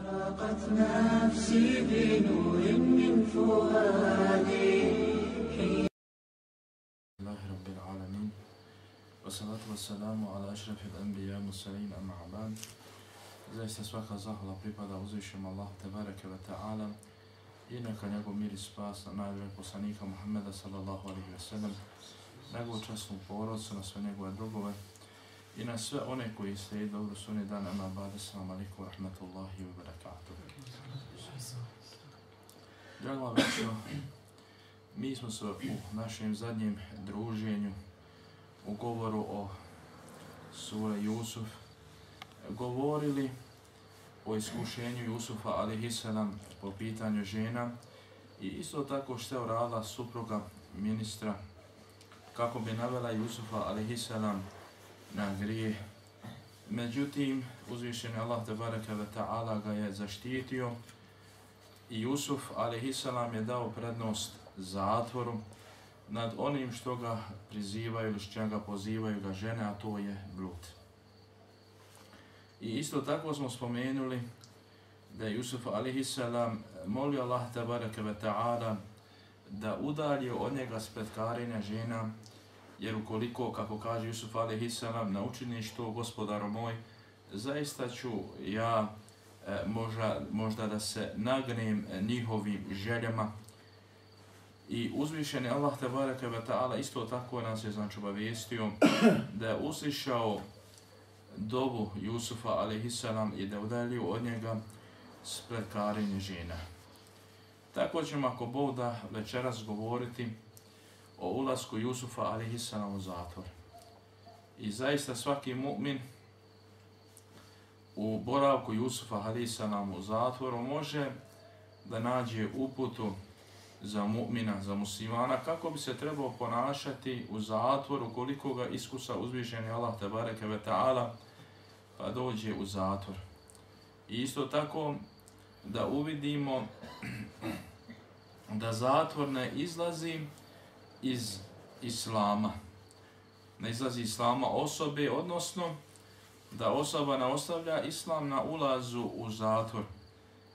أشرقت نفسي بنور من فؤادي الله رب العالمين والصلاة والسلام على أشرف الأنبياء المرسلين أما بعد Zaista svaka zahvala pripada uzvišem Allah tebareke ve ta'ala i neka njegov mir i spas na najbolje poslanika Muhammeda sallallahu alaihi ve sellem, njegovu časnu porodcu, na sve njegove drugove i na sve one koji slijedi dobro sunni dan, ama bada, salamu alaikum wa rahmatullahi wa barakatuh. Drago večno, mi smo se u našem zadnjem druženju u govoru o sura Jusuf govorili o iskušenju Jusufa alaihissalam po pitanju žena i isto tako što je uradila supruga ministra kako bi navela Jusufa alaihissalam na grije. Međutim, uzvišen Allah tabaraka wa ta'ala ga je zaštitio i Jusuf alaihissalam je dao prednost zatvoru nad onim što ga prizivaju ili što ga pozivaju ga žene, a to je blud. I isto tako smo spomenuli da je Jusuf alaihissalam molio Allah tabaraka wa ta'ala da udalji od njega spletkarenja žena, jer ukoliko, kako kaže Jusuf alaihissalam, naučiniš to, gospodaro moj, zaista ću ja e, možda, možda da se nagnem njihovim željama. I uzvišeni Allah tabaraka wa ta'ala isto tako nas je znači obavijestio da je uslišao dobu Jusufa alaihissalam i da udalio od njega spletkarenje žena. Tako ćemo ako Bog da večeras govoriti o ulasku Jusufa alaihissalam u zatvor. I zaista svaki mu'min u boravku Jusufa alaihissalam u zatvoru može da nađe uputu za mu'mina, za muslimana, kako bi se trebao ponašati u zatvoru, koliko ga iskusa uzvišeni Allah tabareke ve ta'ala, pa dođe u zatvor. I isto tako da uvidimo da zatvor ne izlazi iz islama. Ne izlazi islama osobe, odnosno da osoba ne ostavlja islam na ulazu u zatvor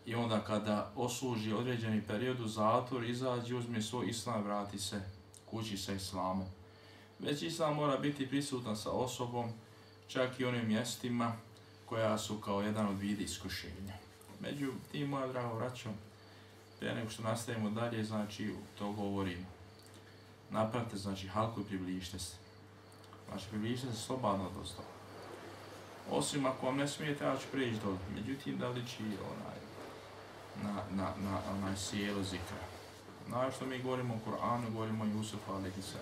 i onda kada osluži određeni period u zatvor, izađe, uzme svoj islam, vrati se kući sa islamom. Već islam mora biti prisutan sa osobom, čak i onim mjestima koja su kao jedan od vidi iskušenja. Među tim, moja drago vraćam, prije nego što nastavimo dalje, znači, to govorim. Napravite, znači, halku i približite se. Znači, približite se slobodno dosta. Osim ako vam ne smijete, ja ću prijeći dole. Međutim, da liči onaj, na, na, na onaj sjelo zikra. Znači što mi govorimo o Koranu, govorimo o Jusufu a.s.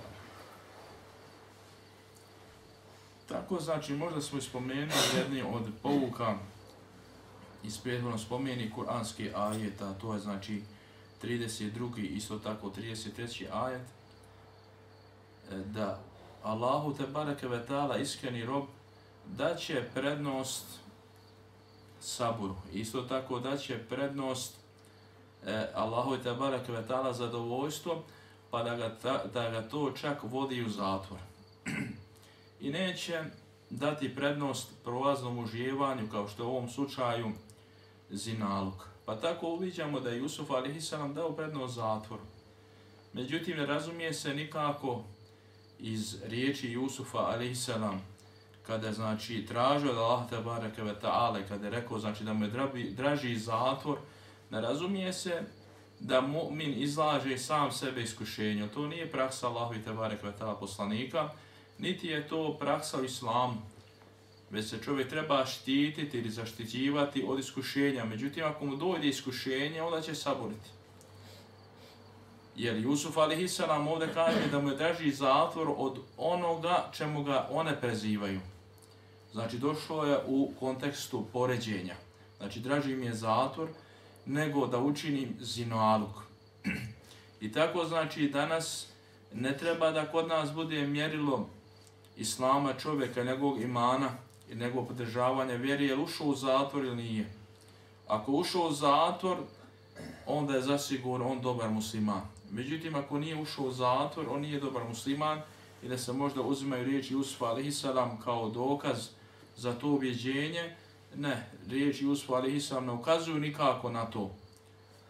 Tako znači, možda smo ispomenuli jedni od pouka iz prethodno spomeni kuranski ajet, a to je znači 32. isto tako 33. ajet, E, da Allahu te bareke ve ta'ala iskreni rob da će prednost saburu. Isto tako da će prednost e, Allahu te bareke ve ta'ala zadovoljstvo pa da ga, ta, da ga to čak vodi u zatvor. I neće dati prednost prolaznom uživanju kao što je u ovom slučaju zinalog. Pa tako uviđamo da je Jusuf a.s. dao prednost zatvoru. Međutim, ne razumije se nikako iz riječi Jusufa a.s. kada znači tražio da Allah te bareke ve ta'ale, kada je rekao znači da mu je drabi, draži zatvor, ne razumije se da mu'min izlaže sam sebe iskušenju. To nije praksa Allahu te bareke ve ta'ala poslanika, niti je to praksa u islamu već se čovjek treba štititi ili zaštićivati od iskušenja. Međutim, ako mu dojde iskušenje, onda će saboriti. Jer Jusuf a.s. ovdje kaže da mu je draži zatvor od onoga čemu ga one prezivaju. Znači, došlo je u kontekstu poređenja. Znači, draži mi je zatvor nego da učinim zinoaluk. I tako znači danas ne treba da kod nas bude mjerilo islama čovjeka, njegovog imana, i njegovog podržavanje vjeri, je li ušao u zatvor ili nije. Ako ušao u zatvor, onda je zasigurno on dobar musliman. Međutim, ako nije ušao u zatvor, on nije dobar musliman i da se možda uzimaju riječi Jusufa alaihissalam kao dokaz za to objeđenje, Ne, riječ Jusuf alaihissalam ne ukazuju nikako na to.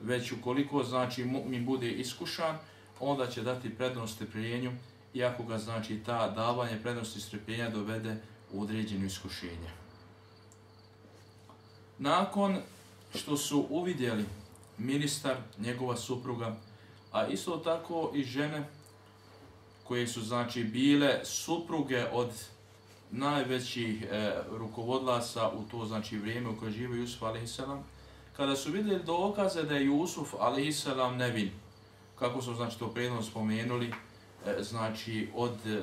Već ukoliko znači mu'min bude iskušan, onda će dati prednost strpljenju, iako ga znači ta davanje prednosti strpljenja dovede u određenu iskušenje. Nakon što su uvidjeli ministar, njegova supruga, a isto tako i žene koje su znači bile supruge od najvećih e, rukovodlaca u to znači vrijeme u kojoj žive Jusuf a.s. Kada su vidjeli dokaze da je Jusuf a.s. nevin, kako su znači to predno spomenuli, e, znači od e,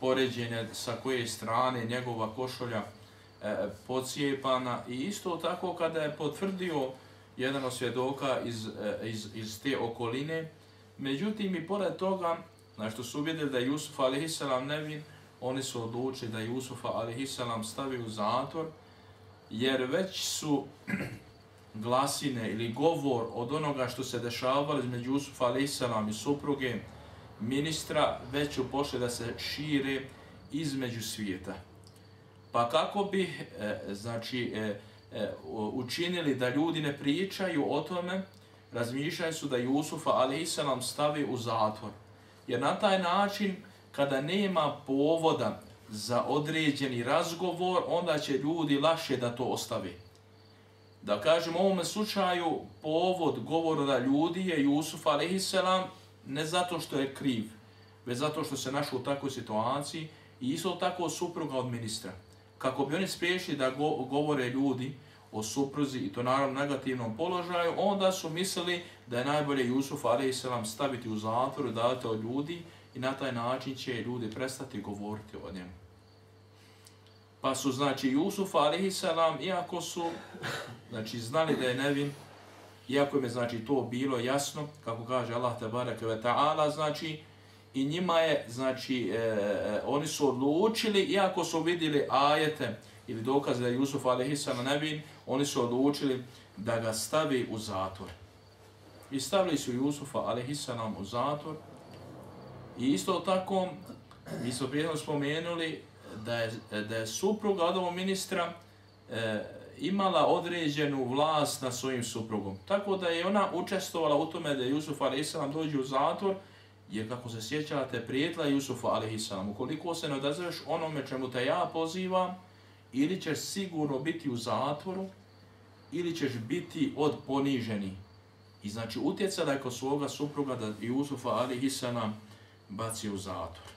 poređenja sa koje strane njegova košolja e, pocijepana i isto tako kada je potvrdio jedan od svjedoka iz, eh, iz, iz te okoline, međutim i pored toga, znači što su vidjeli da je Jusuf a.s. nevin, oni su odlučili da Jusufa a.s. stavi u zatvor, jer već su glasine ili govor od onoga što se dešavalo između Jusufa a.s. i supruge ministra već su pošle da se šire između svijeta. Pa kako bi e, znači, e, E, učinili da ljudi ne pričaju o tome, razmišljaju su da Jusufa alaihissalam stavi u zatvor. Jer na taj način kada nema povoda za određeni razgovor, onda će ljudi laše da to ostavi. Da kažem, u ovom slučaju povod govora ljudi je Jusuf a.s. ne zato što je kriv, već zato što se našao u takvoj situaciji i isto tako supruga od ministra. Kako bi oni spriješili da go govore ljudi o supruzi i to naravno negativnom položaju, onda su mislili da je najbolje Jusuf a.s. staviti u zatvoru, dati od ljudi, i na taj način će ljudi prestati govoriti o njemu. Pa su, znači, Jusuf a.s. iako su, znači, znali da je nevin, iako im je, znači, to bilo jasno, kako kaže Allah te barake ve ta'ala, znači, i njima je, znači, e, e, oni su odlučili, iako su vidjeli ajete ili dokaze da je Jusuf a.s. nevin, oni su odlučili da ga stavi u zatvor. I stavili su Jusufa a.s. u zatvor, I isto tako, mi smo prijedno spomenuli da je, da je supruga od ovog ministra e, imala određenu vlast na svojim suprugom. Tako da je ona učestvovala u tome da Jusuf a.s. dođe u zatvor, jer kako se sjećate, prijetla Jusufa alaihissalam. Ukoliko se ne odazveš onome čemu te ja pozivam, ili ćeš sigurno biti u zatvoru, ili ćeš biti od poniženi. I znači utjecala je kod svoga supruga da Jusufa alaihissalam baci u zatvor.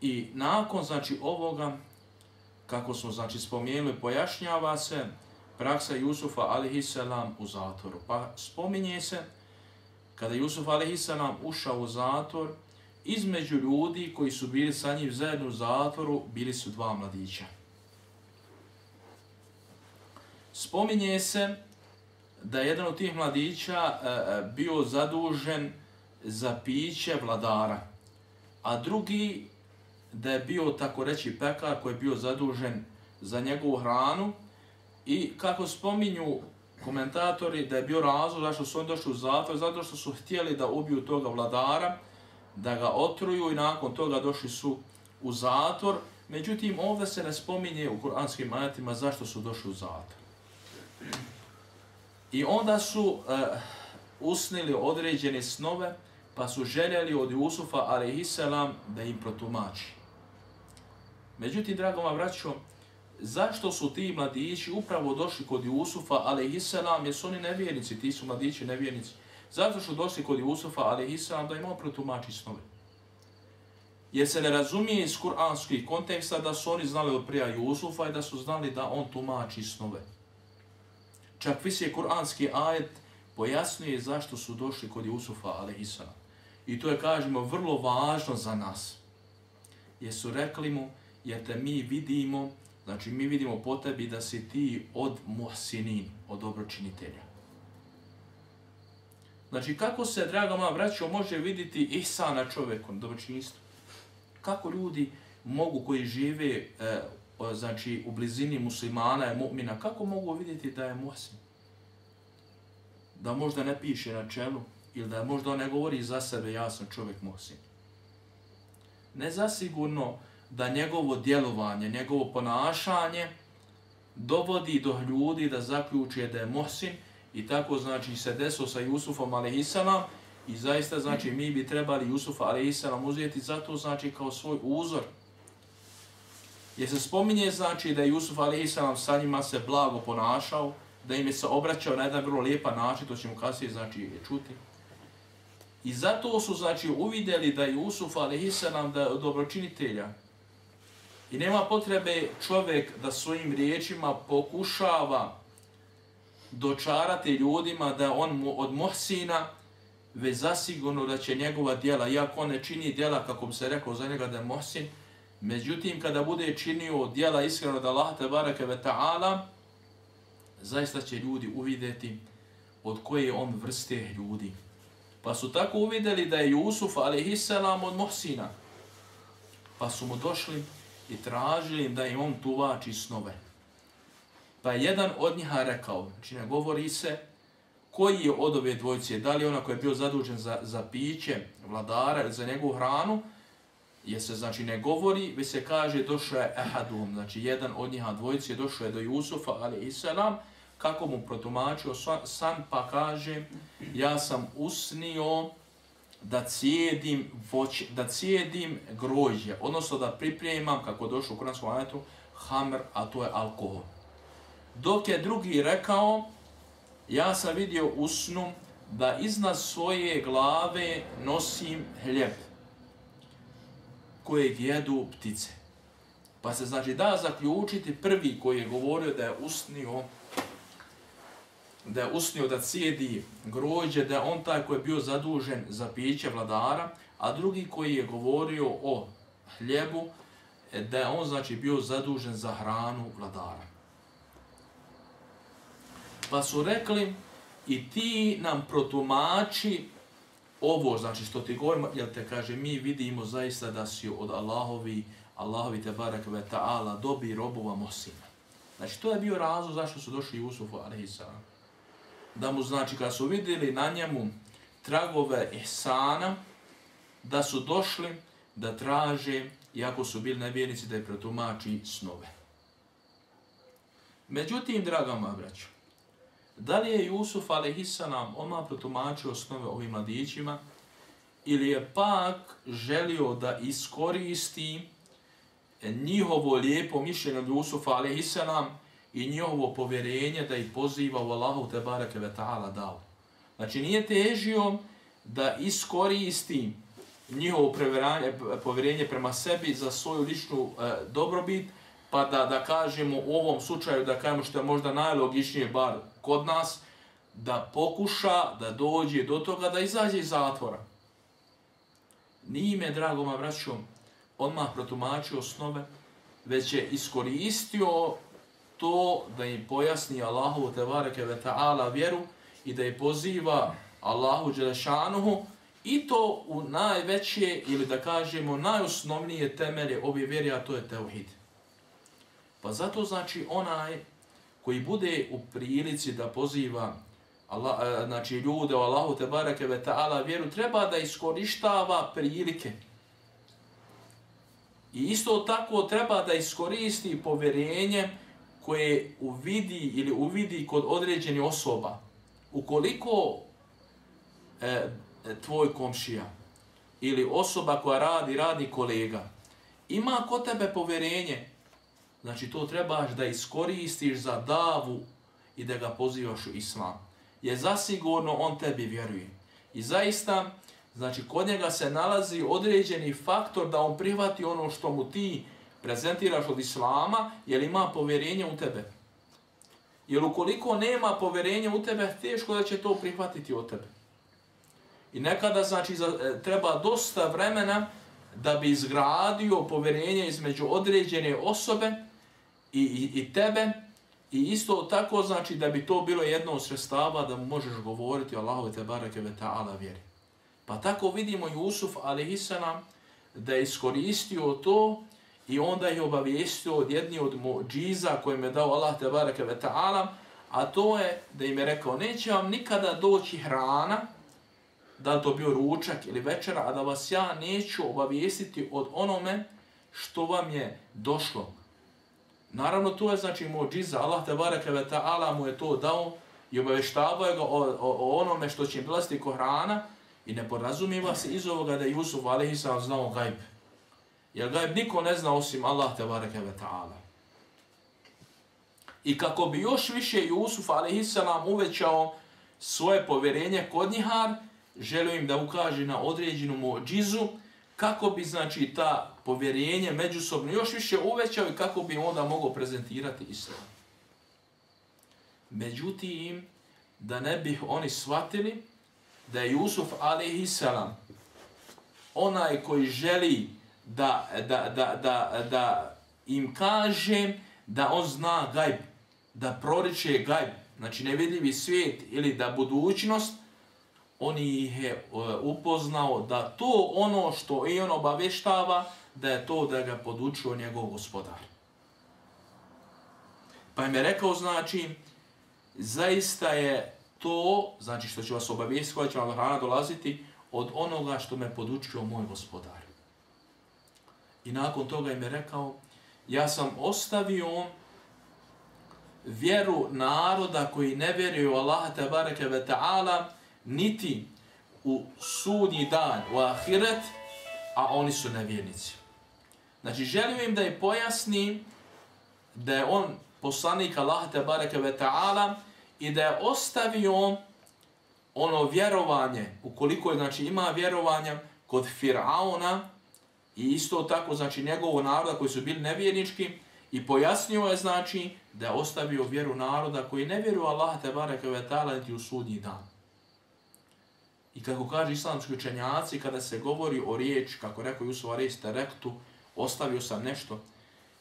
I nakon znači ovoga, kako smo znači spomenuli, pojašnjava se praksa Jusufa alaihissalam u zatvoru. Pa spominje se, kada Jusuf a.s. ušao u zatvor, između ljudi koji su bili sa njim zajedno u zatvoru, bili su dva mladića. Spominje se da je jedan od tih mladića e, e, bio zadužen za piće vladara, a drugi da je bio tako reći pekar koji je bio zadužen za njegovu hranu i kako spominju komentatori da je bio razlog zašto su oni došli u zatvor, zato što su htjeli da ubiju toga vladara, da ga otruju i nakon toga došli su u zatvor. Međutim, ovdje se ne spominje u kuranskim ajatima zašto su došli u zatvor. I onda su e, usnili određene snove, pa su željeli od Jusufa alaihissalam da im protumači. Međutim, dragoma vam vraćo, zašto su ti mladići upravo došli kod Jusufa alaihissalam, jer su oni nevjernici, ti su mladići nevjernici. Zašto su došli kod Jusufa alaihissalam da imamo protumači snove. Jer se ne razumije iz kuranskih konteksta da su oni znali od prija Jusufa i da su znali da on tumači snove. Čak visi kuranski ajet pojasnuje zašto su došli kod Jusufa alaihissalam. I to je, kažemo, vrlo važno za nas. Jer su rekli mu, jer te mi vidimo, znači mi vidimo po tebi da si ti od muhsinin, od dobročinitelja. Znači, kako se, draga moja braćo, može vidjeti Isa na čovjekom, na? Kako ljudi mogu koji žive e, znači, u blizini muslimana i mu'mina, kako mogu vidjeti da je muhsin? Da možda ne piše na čelu, ili da možda on ne govori za sebe, ja sam čovjek muhsin. Ne zasigurno da njegovo djelovanje, njegovo ponašanje dovodi do ljudi da zaključe da je Mohsin i tako znači se desilo sa Jusufom alaihissalam i zaista znači mi bi trebali Jusufa alaihissalam uzeti zato znači kao svoj uzor. Jer se spominje znači da je Jusuf alaihissalam sa njima se blago ponašao, da im je se obraćao na jedan vrlo lijepan način, to ćemo kasnije znači čuti. I zato su znači uvidjeli da je Jusuf alaihissalam da je dobročinitelja, I nema potrebe čovjek da svojim riječima pokušava dočarati ljudima da on od Mohsina već zasigurno da će njegova djela, iako on ne čini djela kako bi se rekao za njega da je Mohsin, međutim kada bude činio djela iskreno da Allah te barake ve ta'ala, zaista će ljudi uvidjeti od koje on vrste ljudi. Pa su tako uvidjeli da je Jusuf alaihissalam od Mohsina. Pa su mu došli i tražili im da im on tuvači snove. Pa je jedan od njiha rekao, znači ne govori se koji je od ove dvojice, da li ona koja je bio zadužen za, za piće vladara ili za njegovu hranu, je se znači ne govori, već se kaže došao je Ehadum, znači jedan od njiha dvojice došao je do Jusufa, ali i selam, kako mu protumačio san, pa kaže, ja sam usnio da cijedim voć, da cijedim grožđe, odnosno da pripremam, kako je došlo u kuranskom ajetu, hamr, a to je alkohol. Dok je drugi rekao, ja sam vidio u snu da iznad svoje glave nosim hljeb kojeg jedu ptice. Pa se znači da zaključiti prvi koji je govorio da je usnio da je usnio da cijedi grođe, da je on taj koji je bio zadužen za piće vladara, a drugi koji je govorio o hljebu, da je on znači bio zadužen za hranu vladara. Pa su rekli, i ti nam protumači ovo, znači što ti govorimo, jel te kaže, mi vidimo zaista da si od Allahovi, Allahovi te barak ve ta'ala, dobi robova Mosina. Znači, to je bio razlog zašto su došli Jusufu, alaihissalam da mu znači kad su vidjeli na njemu tragove ihsana, da su došli da traže, iako su bili nevjernici, da je protumači snove. Međutim, draga moja braća, da li je Jusuf alaihissalam oma protumačio snove ovim mladićima, ili je pak želio da iskoristi njihovo lijepo mišljenje od Jusufa alaihissalam, i njovo povjerenje da ih poziva u Allahu te bareke ve ta'ala dao. Znači nije težio da iskoristi njihovo povjerenje prema sebi za svoju ličnu e, dobrobit, pa da, da kažemo u ovom slučaju, da kažemo što je možda najlogičnije bar kod nas, da pokuša da dođe do toga da izađe iz zatvora. Nije me, drago braćom, odmah protumačio osnove, već je iskoristio to da im pojasni Allahu te bareke ve taala vjeru i da je poziva Allahu Đelešanuhu i to u najveće ili da kažemo najosnovnije temelje ove vjere, a to je tauhid. Pa zato znači onaj koji bude u prilici da poziva Allah, e, znači ljude o Allahu te bareke ve taala vjeru treba da iskorištava prilike. I isto tako treba da iskoristi povjerenje koje uvidi ili uvidi kod određenih osoba, ukoliko e, e, tvoj komšija ili osoba koja radi, radi kolega, ima kod tebe poverenje, znači to trebaš da iskoristiš za davu i da ga pozivaš u islam. Je zasigurno on tebi vjeruje. I zaista, znači kod njega se nalazi određeni faktor da on prihvati ono što mu ti prezentiraš od islama, jer ima povjerenje u tebe. Jer ukoliko nema povjerenja u tebe, teško da će to prihvatiti od tebe. I nekada znači e, treba dosta vremena da bi izgradio povjerenje između određene osobe i, i, i tebe. I isto tako znači da bi to bilo jedno od sredstava da mu možeš govoriti Allahu te bareke ve ta'ala vjeri. Pa tako vidimo Jusuf alaihissalam da je iskoristio to I onda je obavijestio od jedni od džiza koje je dao Allah te bareke ve ta'ala, a to je da im je rekao, neće vam nikada doći hrana, da to bio ručak ili večera, a da vas ja neću obavijestiti od onome što vam je došlo. Naravno, to je znači muđiza, Allah te bareke ve ta'ala mu je to dao i obaveštavao ga o, o, o onome što će im dolaziti ko hrana i ne porazumijeva se iz ovoga da je Jusuf alaihissalam znao gajbe Jer gajb niko ne zna osim Allah te bareke ve ta'ala. I kako bi još više Jusuf a.s. uvećao svoje povjerenje kod njihar, želio im da ukaže na određenu mođizu, kako bi znači ta povjerenje međusobno još više uvećao i kako bi onda mogao prezentirati islam. Međutim, da ne bih oni shvatili da je Jusuf a.s. onaj koji želi da, da, da, da, da im kažem da on zna gajb, da proriče gajb, znači nevidljivi svijet ili da budućnost, on ih je e, upoznao da to ono što i on obaveštava, da je to da ga podučio njegov gospodar. Pa im je rekao, znači, zaista je to, znači što će vas obavijesti, koja će vam hrana dolaziti, od onoga što me podučio moj gospodar. I nakon toga im je rekao, ja sam ostavio vjeru naroda koji ne vjeruju Allaha tabaraka ve ta'ala, niti u sudnji dan, u ahiret, a oni su nevjernici. Znači, želim im da je pojasni da je on poslanik Allah te bareke ve ta'ala i da je ostavio ono vjerovanje, ukoliko je, znači, ima vjerovanja kod Fir'auna i isto tako, znači, njegovo naroda koji su bili nevjernički i pojasnio je, znači, da je ostavio vjeru naroda koji ne vjeruju Allah te bareke ve ta'ala niti u sudnji dan. I kako kaže islamski učenjaci, kada se govori o riječ, kako rekao Jusuf Aris terektu, ostavio sam nešto.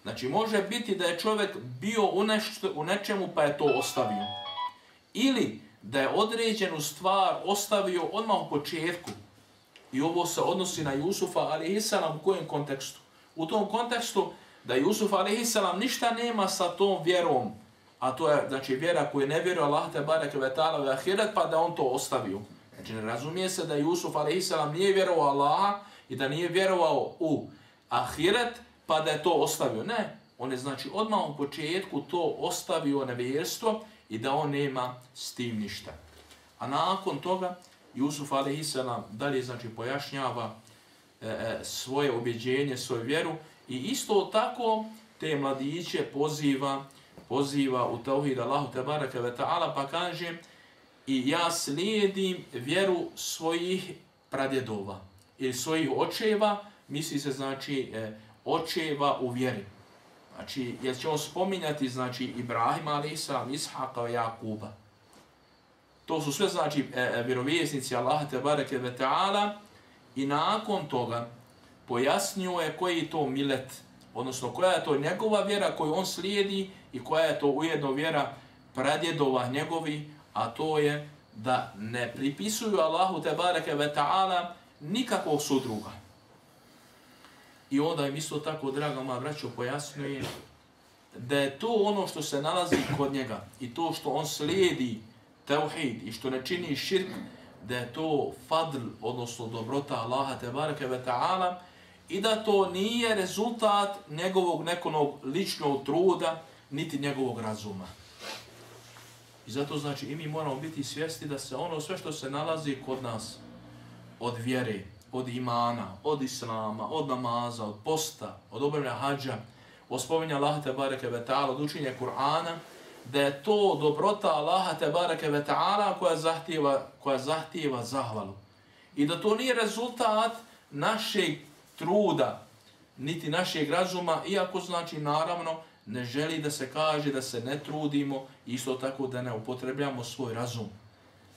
Znači, može biti da je čovjek bio u, nešto, u nečemu pa je to ostavio. Ili da je određenu stvar ostavio odmah u početku. I ovo se odnosi na Jusufa, a.s. u kojem kontekstu? U tom kontekstu da Jusuf, a.s. ništa nema sa tom vjerom, a to je znači, vjera koja ne vjeruje Allah, te barek ve ta'ala, ahiret, pa da on to ostavio. Znači, ne razumije se da Jusuf, a.s. nije vjerovao Allaha i da nije vjerovao u ahiret, pa da je to ostavio. Ne, on je znači odmah u početku to ostavio nevjerstvo i da on nema s tim ništa. A nakon toga, Jusuf a.s. dalje znači pojašnjava e, e, svoje objeđenje, svoju vjeru i isto tako te mladiće poziva poziva u tauhid Allahu te ve ta'ala pa kaže i ja slijedim vjeru svojih pradjedova ili svojih očeva misli se znači e, očeva u vjeri. Znači, jer će on spominjati, znači, Ibrahima, Alisa, Ishaqa i Jakuba. To su sve, znači, e, e vjerovjesnici Allaha te bareke ve ta'ala i nakon toga pojasnio je koji je to milet, odnosno koja je to njegova vjera koju on slijedi i koja je to ujedno vjera pradjedova njegovi, a to je da ne pripisuju Allahu te bareke ve ta'ala nikakvog sudruga. I onda im isto tako, draga moja braćo, pojasnuje da je to ono što se nalazi kod njega i to što on slijedi teuhid i što ne čini širk, da je to fadl, odnosno dobrota Allaha tebareke ve ta'ala i da to nije rezultat njegovog nekonog ličnog truda niti njegovog razuma. I zato znači i mi moramo biti svjesni da se ono sve što se nalazi kod nas od vjere, od imana, od islama, od namaza, od posta, od obavljanja hađa, od spominja Allaha te bareke ve ta'ala, od učenja Kur'ana, da je to dobrota Allaha te bareke ve ta'ala koja zahtijeva, koja zahtijeva zahvalu. I da to nije rezultat našeg truda, niti našeg razuma, iako znači naravno ne želi da se kaže da se ne trudimo, isto tako da ne upotrebljamo svoj razum.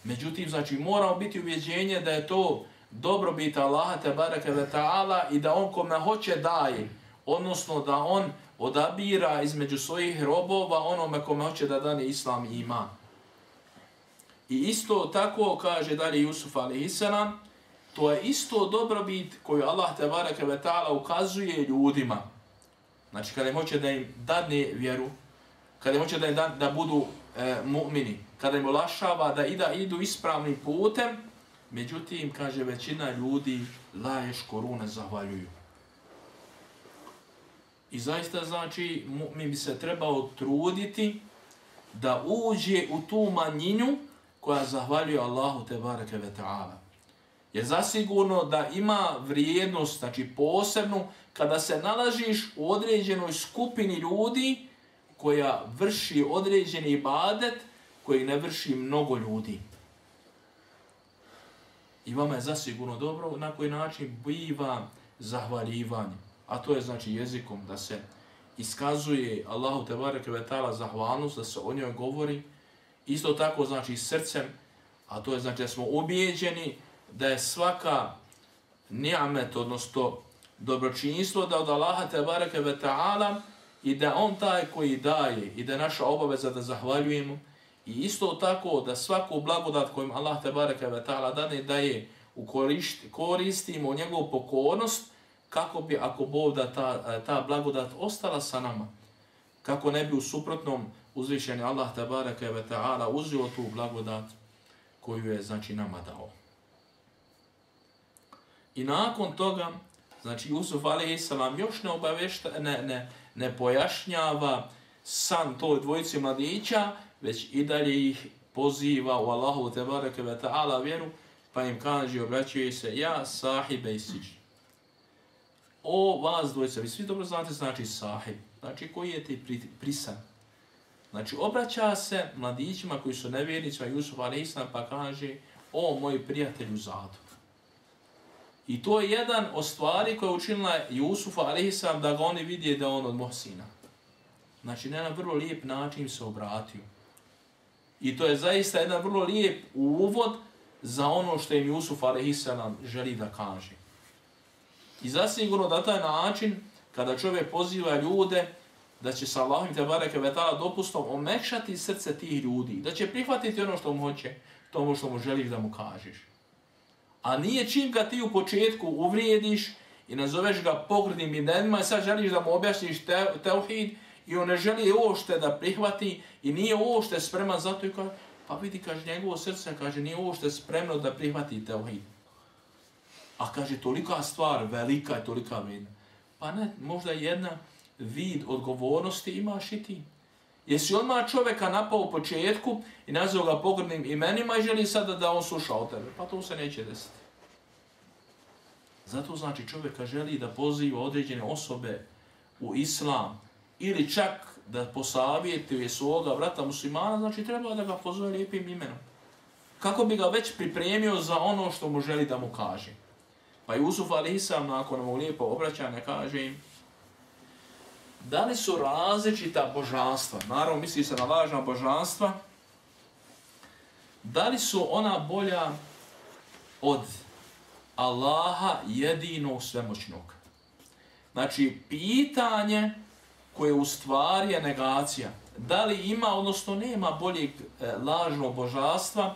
Međutim, znači moramo biti uvjeđenje da je to dobrobit Allaha te bareke ve taala i da on kome hoće daje odnosno da on odabira između svojih robova onome kome hoće da dane islam i iman. I isto tako kaže dalje Jusuf a.s. to je isto dobrobit koju Allah te ve taala ukazuje ljudima. Znači kada im hoće da im dadne vjeru, kada im hoće da im da, da budu e, mu'mini, kada im olašava da ida idu ispravnim putem, Međutim, kaže, većina ljudi laješ korune zahvaljuju. I zaista znači mi bi se trebao truditi da uđe u tu manjinju koja zahvaljuje Allahu te bareke ve ta'ala. Je zasigurno da ima vrijednost, znači posebnu, kada se nalaziš u određenoj skupini ljudi koja vrši određeni ibadet koji ne vrši mnogo ljudi. I vama je zasigurno dobro na koji način biva zahvaljivanje. A to je znači jezikom da se iskazuje Allahu Tebareke ve taala zahvalnost da se o njoj govori. Isto tako znači srcem a to je znači da smo ubeđeni da je svaka ni'amet, odnosno dobročinjstvo da od Allaha Tebareke ve taala i da on taj koji daje i da je naša obaveza da zahvaljujemo. I isto tako da svaku blagodat kojim Allah Tebareke ve taala dane daje ukoristimo koristi, njegovu pokornost kako bi ako Bog da ta, e, ta blagodat ostala sa nama, kako ne bi u suprotnom uzvišeni Allah tabaraka ve ta'ala uzio tu blagodat koju je znači nama dao. I nakon toga, znači Jusuf a.s. još ne obavešta, ne, ne, ne pojašnjava san toj dvojici mladića, već i dalje ih poziva u Allahu tabaraka ve ta'ala vjeru, pa im kaže, obraćuje se, ja sahibe i siđi o vas dvojica, vi svi dobro znate znači sahib, znači koji je ti prisan. Znači obraća se mladićima koji su nevjernicima Jusuf a.s. pa kaže o moj prijatelju Zadu. I to je jedan od stvari koje je učinila Jusuf a.s. da ga oni vidje da on od Mohsina. Znači na jedan vrlo lijep način se obratio. I to je zaista jedan vrlo lijep uvod za ono što im Jusuf a.s. želi da kaže. I zasigurno da taj način, kada čovjek poziva ljude, da će sa Allahom te bareke vetala dopustom omekšati srce tih ljudi, da će prihvatiti ono što mu hoće, to ono što mu želiš da mu kažeš. A nije čim ga ti u početku uvrijediš i nazoveš ga pogrdnim imenima i sad želiš da mu objasniš te, teuhid i on ne želi ošte da prihvati i nije ošte spreman zato i kaže, pa vidi, kaže, njegovo srce, kaže, nije ošte spremno da prihvati teuhid. A kaže, tolika stvar, velika je tolika vrijedna. Pa ne, možda jedna vid odgovornosti imaš i ti. Jesi odmah čovjeka napao u početku i nazvao ga pogrdnim imenima i želi sada da on sluša o tebe. Pa to se neće desiti. Zato znači čovjeka želi da poziva određene osobe u islam ili čak da posavjetuje svoga brata muslimana, znači treba da ga pozove lijepim imenom. Kako bi ga već pripremio za ono što mu želi da mu kaže. Pa Jusuf Alisam nakon ovog lijepo obraćanja kaže im da li su različita božanstva, naravno misli se na važna božanstva, da li su ona bolja od Allaha jedinog svemoćnog. Znači, pitanje koje u stvari je negacija, da li ima, odnosno nema boljeg e, lažnog božanstva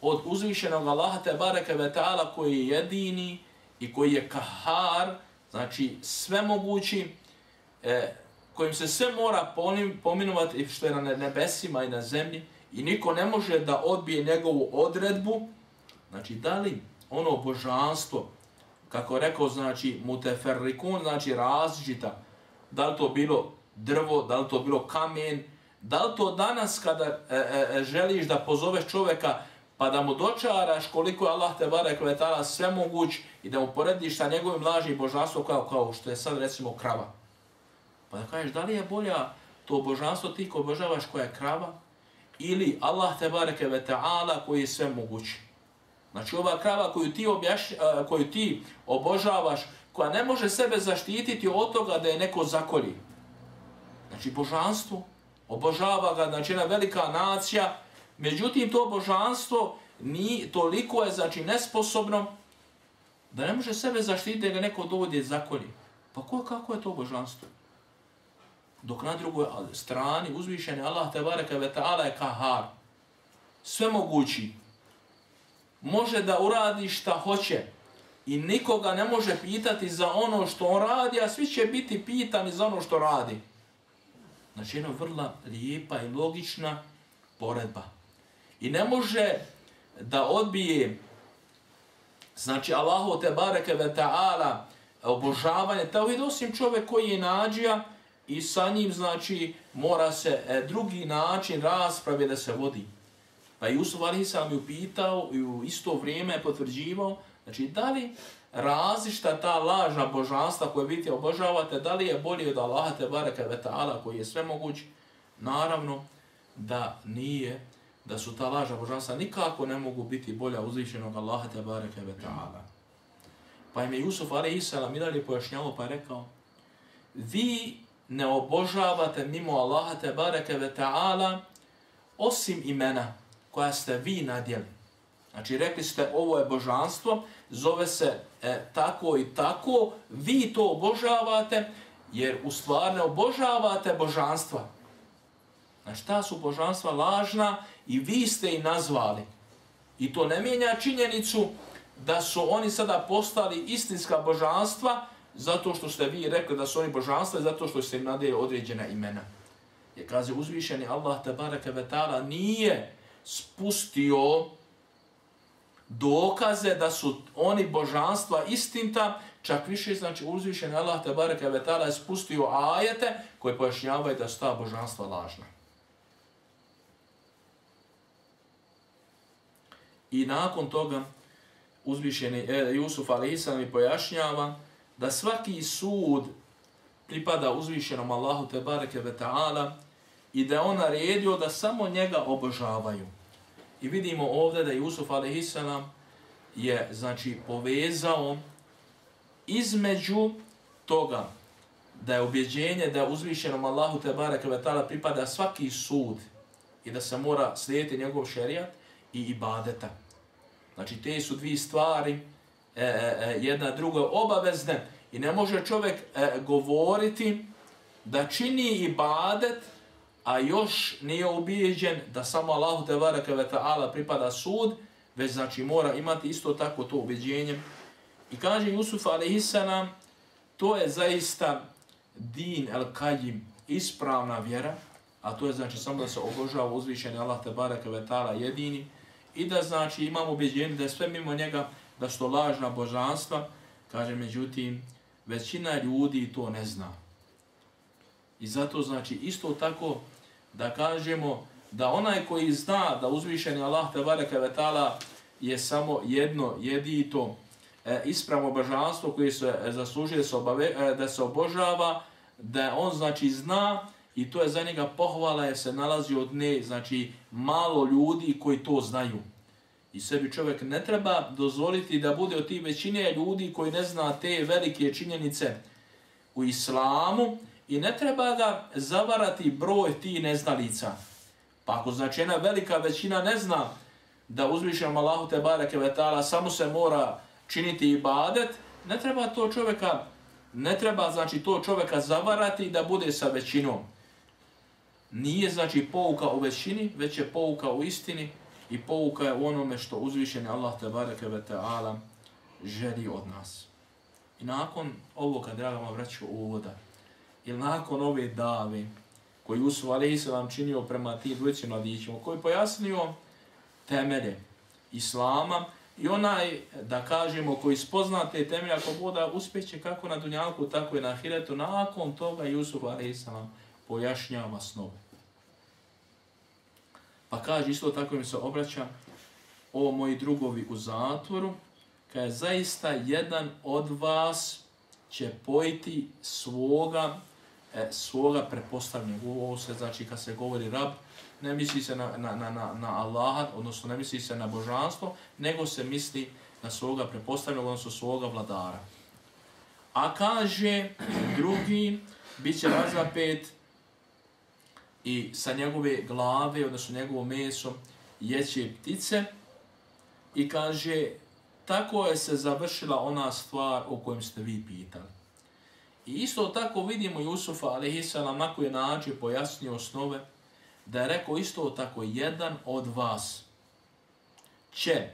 od uzvišenog Allaha te bareke ve ta'ala koji je jedini, i koji je kahar, znači sve mogući, e, kojim se sve mora pominovati što je na nebesima i na zemlji i niko ne može da odbije njegovu odredbu, znači da li ono božanstvo, kako rekao, znači muteferrikun, znači različita, da li to bilo drvo, da li to bilo kamen, da li to danas kada e, e, e želiš da pozoveš čoveka pa da mu dočaraš koliko je Allah te barek vetala sve moguć i da mu porediš sa njegovim lažnim božanstvom kao, kao što je sad recimo krava. Pa da kažeš da li je bolja to božanstvo ti ko obožavaš koja je krava ili Allah te barek vetala koji je sve mogući. Znači ova krava koju ti, objaš, koju ti obožavaš koja ne može sebe zaštititi od toga da je neko zakolji. Znači božanstvo obožava ga, znači jedna velika nacija, Međutim, to božanstvo ni toliko je znači nesposobno da ne može sebe zaštititi da ga neko dovodi zakolje. Pa ko, kako je to božanstvo? Dok na drugoj strani uzvišeni Allah tebareke ve taala je kahar. Sve mogući. Može da uradi šta hoće i nikoga ne može pitati za ono što on radi, a svi će biti pitani za ono što radi. Znači, jedna vrla lijepa i logična poredba. I ne može da odbije znači Allahu te bareke ve taala obožavanje tauhid osim čovjek koji je nađija i sa njim znači mora se e, drugi način rasprave da se vodi. Pa Jusuf Ali sam ju pitao i u isto vrijeme je potvrđivao, znači da li različita ta lažna božanstva koje vi te obožavate, da li je bolje od Allaha te bareke ve ta'ala koji je sve moguć? Naravno da nije, da su ta lažna božanstva nikako ne mogu biti bolja uzvišenog Allaha te bareke ve ta'ala. Pa im je Jusuf Isala mi dalje pojašnjavao pa je rekao, vi ne obožavate mimo Allaha te bareke ve ta'ala osim imena koja ste vi nadjeli. Znači rekli ste ovo je božanstvo, zove se e, tako i tako, vi to obožavate jer u stvar ne obožavate božanstva. Znači ta su božanstva lažna i vi ste ih nazvali. I to ne mijenja činjenicu da su oni sada postali istinska božanstva zato što ste vi rekli da su oni božanstva i zato što ste im nadeje određena imena. Je kaže uzvišeni Allah tabaraka ve ta'ala nije spustio dokaze da su oni božanstva istinta, čak više znači uzvišeni Allah tabaraka ve ta'ala je spustio ajete koje pojašnjavaju da su ta božanstva lažna. I nakon toga uzvišeni e, Jusuf a.s. mi pojašnjava da svaki sud pripada uzvišenom Allahu te bareke ve ta'ala i da on naredio da samo njega obožavaju. I vidimo ovdje da Jusuf a.s. je znači povezao između toga da je objeđenje da je uzvišenom Allahu te bareke ve ta'ala pripada svaki sud i da se mora slijediti njegov šerijat i ibadeta. Znači te su dvije stvari e, e, e jedna druga obavezne i ne može čovjek e, govoriti da čini ibadet a još nije ubijeđen da samo Allahu te baraka ve ta'ala pripada sud, već znači mora imati isto tako to ubeđenje. I kaže Jusuf alaihissalam, to je zaista din el kajim, ispravna vjera, a to je znači samo da se obožava uzvišeni Allah te baraka ve ta'ala jedini, i da znači imamo ubeđenje da je sve mimo njega, da su to lažna božanstva, kaže međutim, većina ljudi to ne zna. I zato znači isto tako da kažemo da onaj koji zna da uzvišeni Allah te bareke ve taala je samo jedno jedito e, ispravno božanstvo koje se e, zaslužuje se obave, e, da se obožava da on znači zna i to je za njega pohvala jer se nalazi od ne znači malo ljudi koji to znaju i sebi čovjek ne treba dozvoliti da bude od tih većine ljudi koji ne zna te velike činjenice u islamu I ne treba ga zavarati broj ti neznalica. Pa ako znači jedna velika većina ne zna da uzvišem Allahu te bareke vetala, samo se mora činiti ibadet, ne treba to čovjeka, ne treba znači to čovjeka zavarati da bude sa većinom. Nije znači pouka u većini, već je pouka u istini i pouka je u onome što uzvišeni Allah te bareke vetala želi od nas. I nakon ovoga, draga moja vraću uvoda, ili nakon ove dave koju se vam činio prema tim dvojicim mladićima, koji pojasnio temelje Islama i onaj, da kažemo, koji spozna te temelje, ako boda uspjeće kako na Dunjalku, tako i na Hiretu, nakon toga Yusuf vam pojašnjava snove. Pa kaže, isto tako im se obraća, o moji drugovi u zatvoru, kada je zaista jedan od vas će pojiti svoga e, svoga prepostavljenog. Ovo se znači kad se govori rab, ne misli se na, na, na, na, na Allaha, odnosno ne misli se na božanstvo, nego se misli na svoga prepostavljenog, odnosno svoga vladara. A kaže drugi, bit će razapet i sa njegove glave, odnosno njegovo meso, jeće ptice i kaže, tako je se završila ona stvar o kojem ste vi pitali. I isto tako vidimo Jusufa, alaihissalam, na koji način pojasnio osnove, da je rekao isto tako, jedan od vas će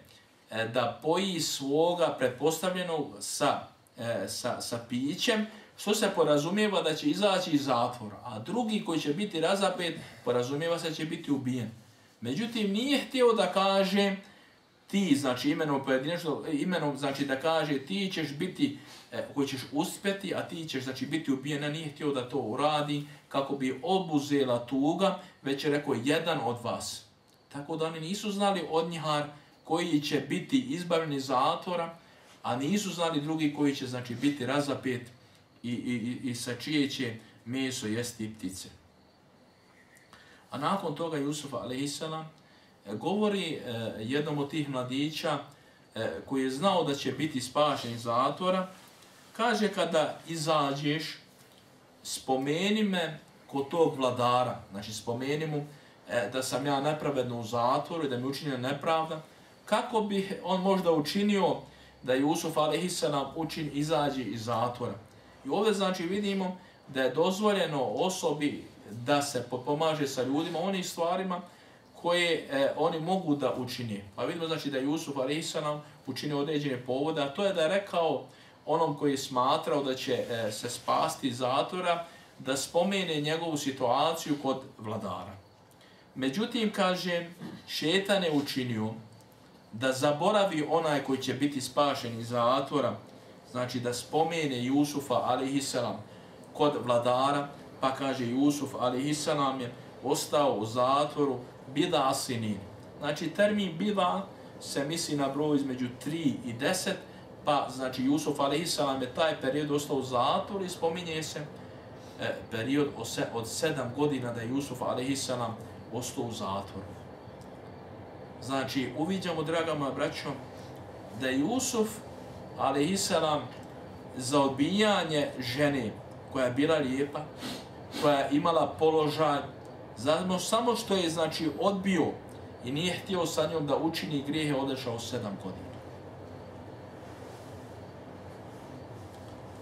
eh, da poji svoga pretpostavljenog sa, eh, sa, sa pićem, što se porazumijeva da će izaći iz zatvora, a drugi koji će biti razapet, porazumijeva se da će biti ubijen. Međutim, nije htio da kaže ti, znači imenom pojedinačno, imenom znači da kaže ti ćeš biti, e, koji ćeš uspjeti, a ti ćeš znači biti ubijena, nije htio da to uradi, kako bi obuzela tuga, već je rekao jedan od vas. Tako da oni nisu znali od njihar koji će biti izbavljeni zatvora, a nisu znali drugi koji će znači biti razapet i, i, i, sa čije će meso jesti ptice. A nakon toga Jusuf a.s. govori e, jednom od tih mladića e, koji je znao da će biti spašen iz zatvora, kaže kada izađeš, spomeni me kod tog vladara, znači spomeni mu e, da sam ja nepravedno u zatvoru i da mi učinio nepravda, kako bi on možda učinio da Jusuf a.s. učin izađe iz zatvora. I ovdje znači vidimo da je dozvoljeno osobi da se pomaže sa ljudima onim stvarima koje e, oni mogu da učini. Pa vidimo znači da Jusuf a.s. učinio određene povode, a to je da je rekao onom koji je smatrao da će e, se spasti iz zatvora, da spomene njegovu situaciju kod vladara. Međutim, kaže, šetan je učinio da zaboravi onaj koji će biti spašen iz zatvora, znači da spomene Jusufa alaihissalam kod vladara, pa kaže Jusuf alaihissalam je ostao u zatvoru bida asinin. Znači termin bida se misli na broj između 3 i 10, pa znači Jusuf alaihissalam je taj period ostao u zatvoru i spominje se e, period od 7 godina da je Jusuf alaihissalam ostao u zatvoru. Znači, uviđamo, draga moja braćo, da je Jusuf, alaihissalam, salam, za odbijanje žene koja je bila lijepa, koja je imala položaj, zato samo što je znači odbio i nije htio sa njom da učini grijehe, odešao sedam godina.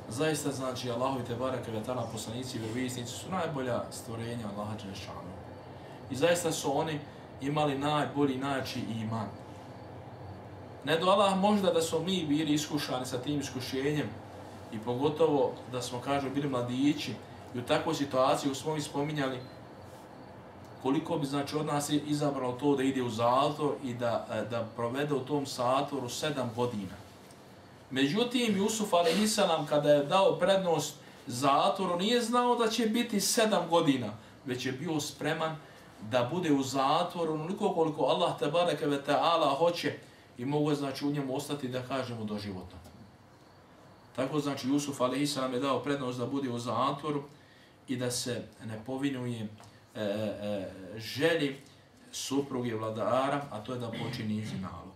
Zaista znači Allahu te barake vetala poslanici i vjerovisnici su najbolja stvorenja Allaha Đelešanu. I zaista su oni imali najbolji najjači iman. Ne do Allah možda da smo mi bili iskušani sa tim iskušenjem i pogotovo da smo, kažu, bili mladići i u takvoj situaciji smo mi spominjali koliko bi znači od nas izabralo to da ide u zatvor i da, e, da provede u tom zatvoru sedam godina. Međutim, Jusuf a.s. kada je dao prednost zatvoru, nije znao da će biti sedam godina, već je bio spreman da bude u zatvoru onoliko koliko Allah te bareke ve taala hoće i mogu znači u njemu ostati da kažemo do života. Tako znači Jusuf alejhi je dao prednost da bude u zatvoru i da se ne povinuje e, e, e želi supruge vladara, a to je da počini nalog.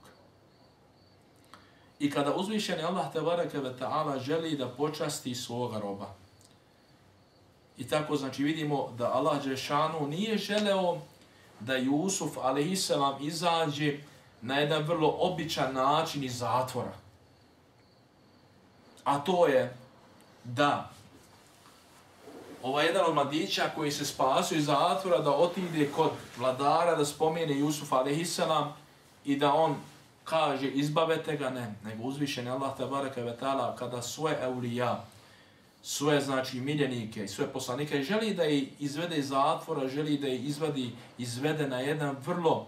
I kada uzvišeni Allah te bareke ve taala želi da počasti svoga roba, I tako znači vidimo da Allah Đešanu nije želeo da Jusuf a.s. izađe na jedan vrlo običan način iz zatvora. A to je da ovaj jedan od mladića koji se spasio iz zatvora da otide kod vladara da spomene Jusuf alaihissalam i da on kaže izbavete ga, ne, nego uzvišen Allah tabaraka ve ta'ala kada svoje eulija, svoje znači miljenike i svoje poslanike želi da ih izvede iz zatvora, želi da ih izvadi izvede na jedan vrlo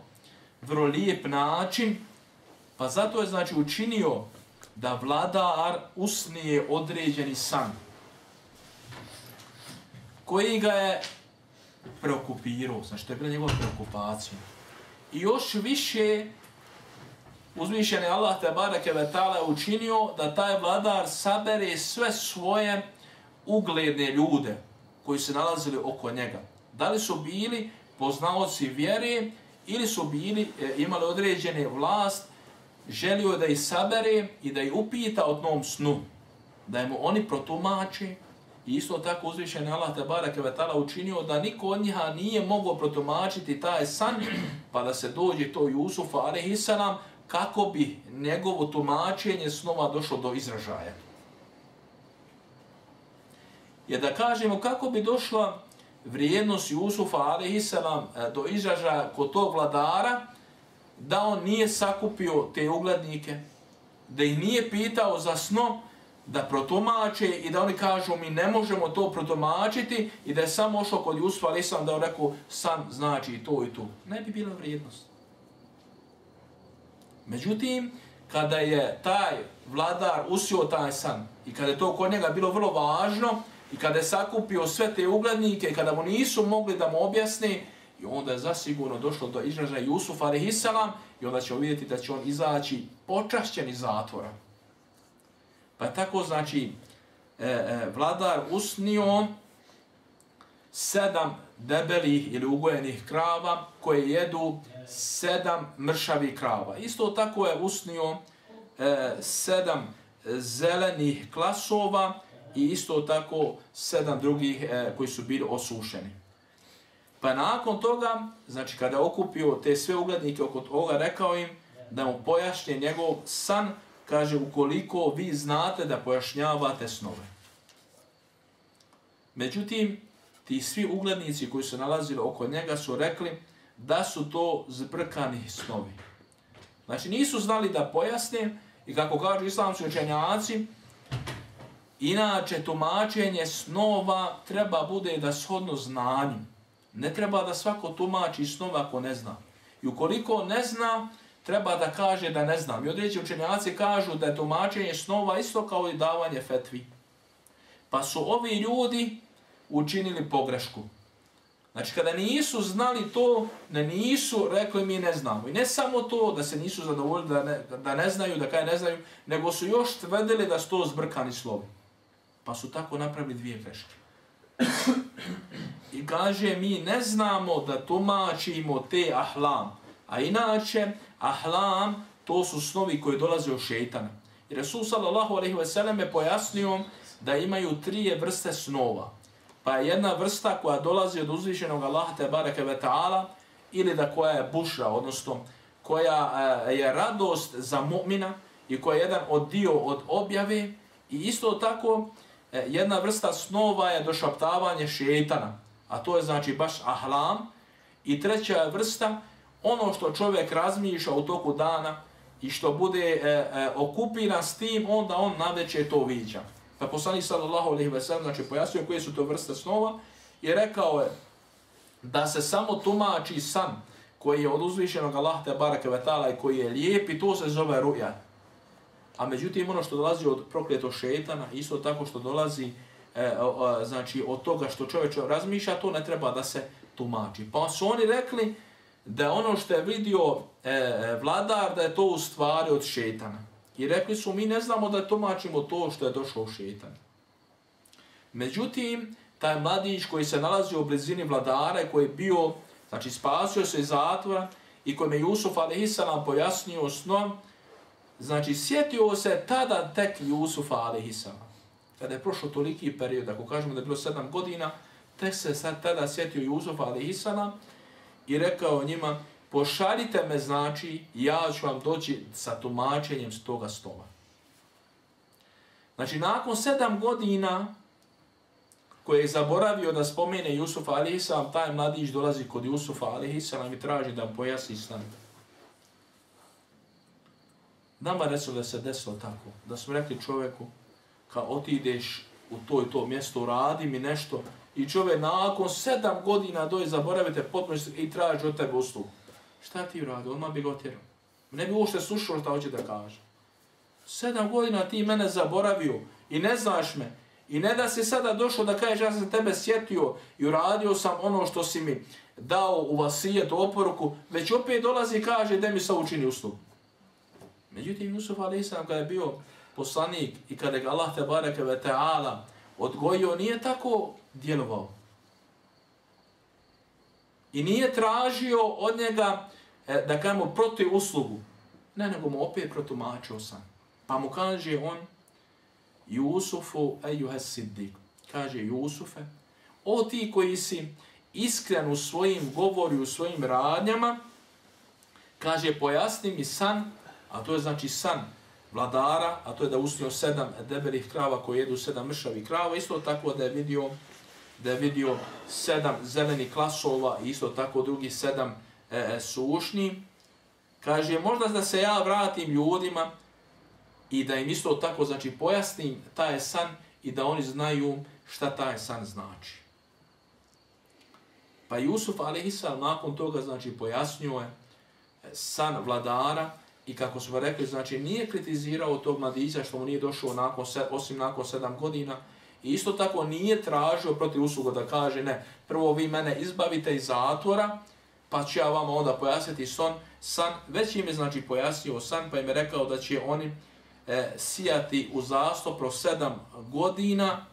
vrlo lijep način. Pa zato je znači učinio da vladar usnije određeni san koji ga je preokupirao, znači to je bila njegova preokupacija. I još više uzvišen je Allah te barake vetala učinio da taj vladar sabere sve svoje ugledne ljude koji se nalazili oko njega. Da li su bili poznaoci vjere ili su bili, e, imali određene vlast, želio da ih sabere i da ih upita o tom snu. Da mu oni protumače i isto tako uzvišen je Allah Tebara Kevetala učinio da niko od njiha nije mogao protumačiti taj san pa da se dođe to Jusufa alaihissalam kako bi njegovo tumačenje snova došlo do izražaja je da kažemo kako bi došla vrijednost Jusufa alaihissalam e, do izražaja kod tog vladara, da on nije sakupio te uglednike, da ih nije pitao za sno, da protumače i da oni kažu mi ne možemo to protumačiti i da je samo ošao kod Jusufa alaihissalam da je rekao san znači to i to. Ne bi bila vrijednost. Međutim, kada je taj vladar usio taj san i kada je to kod njega bilo vrlo važno i kada je sakupio sve te uglednike kada mu nisu mogli da mu objasni i onda je zasigurno došlo do izražaja Jusuf a.s. i onda ćemo vidjeti da će on izaći počašćen iz zatvora. Pa je tako znači e, e, vladar usnio sedam debelih ili ugojenih krava koje jedu sedam mršavih krava. Isto tako je usnio e, sedam zelenih klasova i isto tako sedam drugih e, koji su bili osušeni. Pa nakon toga, znači kada okupio te sve uglednike oko toga, rekao im da mu pojašnje njegov san, kaže ukoliko vi znate da pojašnjavate snove. Međutim, ti svi uglednici koji su nalazili oko njega su rekli da su to zbrkani snovi. Znači nisu znali da pojasne i kako kažu islamski učenjaci, inače tumačenje snova treba bude da shodno znanju. Ne treba da svako tumači snova ako ne zna. I ukoliko ne zna, treba da kaže da ne znam. I odreći učenjaci kažu da je tumačenje snova isto kao i davanje fetvi. Pa su ovi ljudi učinili pogrešku. Znači, kada nisu znali to, ne nisu rekli mi ne znamo. I ne samo to da se nisu zadovoljili da ne, da ne znaju, da kaj ne znaju, nego su još tvrdili da su to zbrkani slovi. Pa su tako napravili dvije greške. I kaže, mi ne znamo da tumačimo te ahlam. A inače, ahlam, to su snovi koji dolaze od šeitana. I Resul sallallahu alaihi ve sellem je pojasnio da imaju trije vrste snova. Pa je jedna vrsta koja dolazi od uzvišenog Allaha te bareke ve ta'ala ili da koja je bušra, odnosno koja eh, je radost za mu'mina i koja je jedan od dio od objave i isto tako E, jedna vrsta snova je došaptavanje šeitana, a to je znači baš ahlam i treća vrsta ono što čovjek razmišlja u toku dana i što bude e, e, okupiran s tim, onda on naveće to viđa. Pa poslanik sallallahu alejhi ve sellem znači pojasnio koje su to vrste snova i rekao je da se samo tumači san koji je od uzvišenog Allaha te bareke ve taala i koji je lijep i to se zove ruja. A međutim ono što dolazi od prokletog šejtana, isto tako što dolazi e, o, znači od toga što čovjek razmišlja, to ne treba da se tumači. Pa su oni rekli da ono što je vidio e, vladar, da je to u stvari od šetana. I rekli su, mi ne znamo da tumačimo to što je došlo u šetan. Međutim, taj mladić koji se nalazi u blizini vladara i koji je bio, znači spasio se iz zatvora i kojem je Jusuf a.s. pojasnio snom, znači sjetio se tada tek Jusufa a.s. Kada je prošlo toliki period, ako kažemo da je bilo sedam godina, tek se sad tada sjetio Jusufa a.s. i rekao njima, pošaljite me, znači, ja ću vam doći sa tumačenjem s toga stola. Znači, nakon sedam godina koje je zaboravio da spomene Jusuf a.s. taj mladić dolazi kod Jusufa a.s. i traži da mu pojasni snadu. Nama recimo da se desilo tako, da smo rekli čovjeku, kao otideš u to i to mjesto, radi mi nešto, i čovjek nakon sedam godina doje zaboravite potpuno i traži od tebe uslugu šta ti uradi, odmah bi ga otjerao. Ne bi uopšte slušao šta hoće da kaže. Sedam godina ti mene zaboravio i ne znaš me. I ne da si sada došao da kažeš ja sam tebe sjetio i uradio sam ono što si mi dao u vasijet, u oporuku, već opet dolazi i kaže da mi se učini uslugu. Međutim, Jusuf a.s. kada je bio poslanik i kada ga Allah te bareke ve ta'ala odgojio, nije tako djelovao. I nije tražio od njega e, da kajemo protiv uslugu. Ne, nego mu opet protumačio sam. Pa mu kaže on, Jusufu, ejuhe siddik, kaže Jusufe, o ti koji si iskren u svojim govoru, u svojim radnjama, kaže, pojasni mi san, a to je znači san vladara, a to je da usnio sedam debelih krava koji jedu sedam mršavih krava, isto tako da je vidio da je vidio sedam zelenih klasova i isto tako drugi sedam e, e, sušni. Kaže, možda da se ja vratim ljudima i da im isto tako znači pojasnim taj san i da oni znaju šta taj san znači. Pa Jusuf a.s. nakon toga znači pojasnio je san vladara i kako smo rekli, znači nije kritizirao tog mladića što mu nije došao nakon se, osim nakon sedam godina, I isto tako nije tražio protiv usluga da kaže ne, prvo vi mene izbavite iz zatvora, pa ću ja vam onda pojasniti son, san, već im je znači pojasnio san, pa im je rekao da će oni e, sijati u zastopro sedam godina.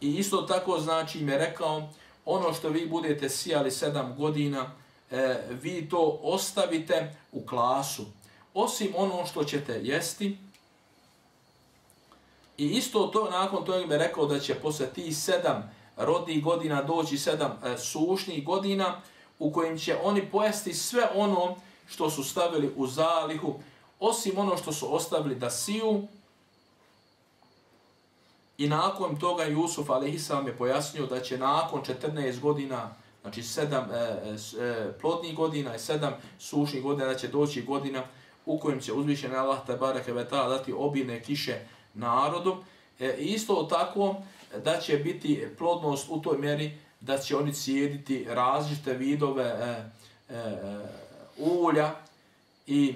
I isto tako znači im je rekao ono što vi budete sijali sedam godina, e, vi to ostavite u klasu. Osim ono što ćete jesti, I isto to nakon toga bi rekao da će posle ti sedam rodnih godina doći sedam e, sušnih godina u kojim će oni pojesti sve ono što su stavili u zalihu, osim ono što su ostavili da siju. I nakon toga Jusuf a.s. je pojasnio da će nakon 14 godina, znači sedam e, e, e, plodnih godina i sedam sušnih godina, da će doći godina u kojim će uzvišen Allah tabaraka ve ta'ala dati obilne kiše narodu. E, isto tako e, da će biti plodnost u toj mjeri da će oni cijediti različite vidove e, e, e, ulja i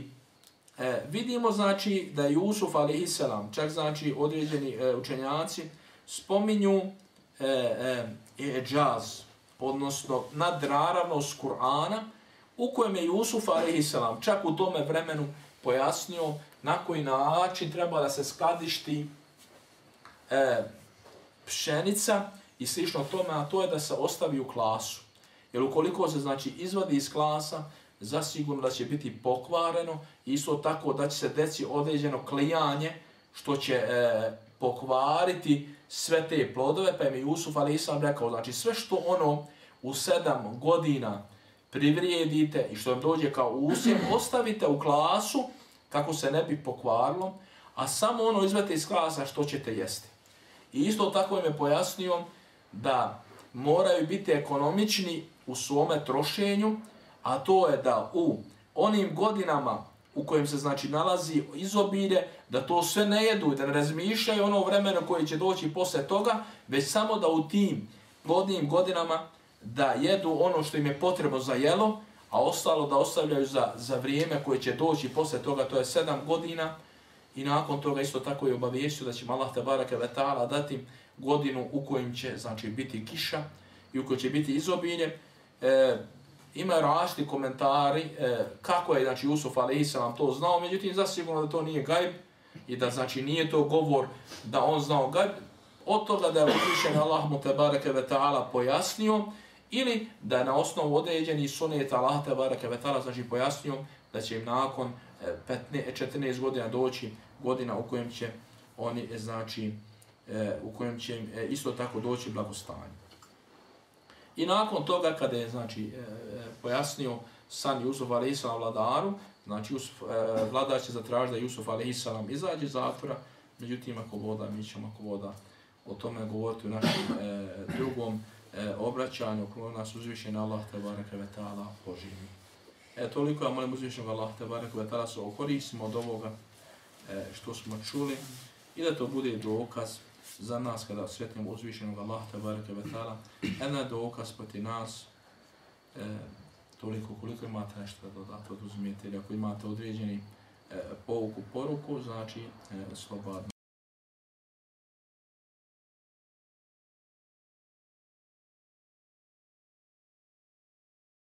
e, vidimo znači da Jusuf a.s. čak znači određeni e, učenjaci spominju e, e, e, džaz, odnosno nadraravnost Kur'ana u kojem je Jusuf a.s. čak u tome vremenu pojasnio na koji način treba da se skladišti e, pšenica i slično tome, a to je da se ostavi u klasu. Jer ukoliko se znači izvadi iz klasa, zasigurno da će biti pokvareno, isto tako da će se deci određeno klijanje, što će e, pokvariti sve te plodove, pa je mi Jusuf ali sam rekao, znači sve što ono u sedam godina privrijedite i što vam dođe kao usjev, ostavite u klasu, kako se ne bi pokvarilo, a samo ono izvete iz klasa što ćete jesti. I isto tako im je pojasnio da moraju biti ekonomični u svome trošenju, a to je da u onim godinama u kojim se znači nalazi izobilje, da to sve ne jedu da ne razmišljaju ono vremeno koje će doći posle toga, već samo da u tim godnim godinama da jedu ono što im je potrebno za jelo, a ostalo da ostavljaju za, za vrijeme koje će doći posle toga, to je sedam godina, i nakon toga isto tako je obavijestio da će Allah te ve ta'ala dati godinu u kojim će znači biti kiša i u kojoj će biti izobilje. E, ima različiti komentari e, kako je znači Jusuf a.s. to znao, međutim zasigurno da to nije gajb i da znači nije to govor da on znao gajb. Od toga da je uzvišen Allah mu te barake pojasnio, ili da na osnovu određeni sunet Allah te barake vetala znači pojasnio da će im nakon e, 15, 14 e, godina doći godina u kojem će oni e, znači u kojem će im isto tako doći blagostanje. I nakon toga kada je znači pojasnio san Jusuf a.s. vladaru, znači Jusuf, vladar će zatražiti da Jusuf a.s. izađe iz zatvora, međutim ako voda, mi ćemo ako voda o tome govoriti u našem drugom e, obraćanju koje nas uzvišen Allah te bareke ve taala poživi. E toliko ja molim uzvišenog Allah te bareke ve taala se okoristimo od ovoga e, što smo čuli i da to bude dokaz za nas kada sretnemo uzvišenog Allah te bareke ve taala, ena dokaz poti nas e, toliko koliko imate nešto da dodate, oduzmijete ili ako imate određeni e, pouku, poruku, znači e, slobodno.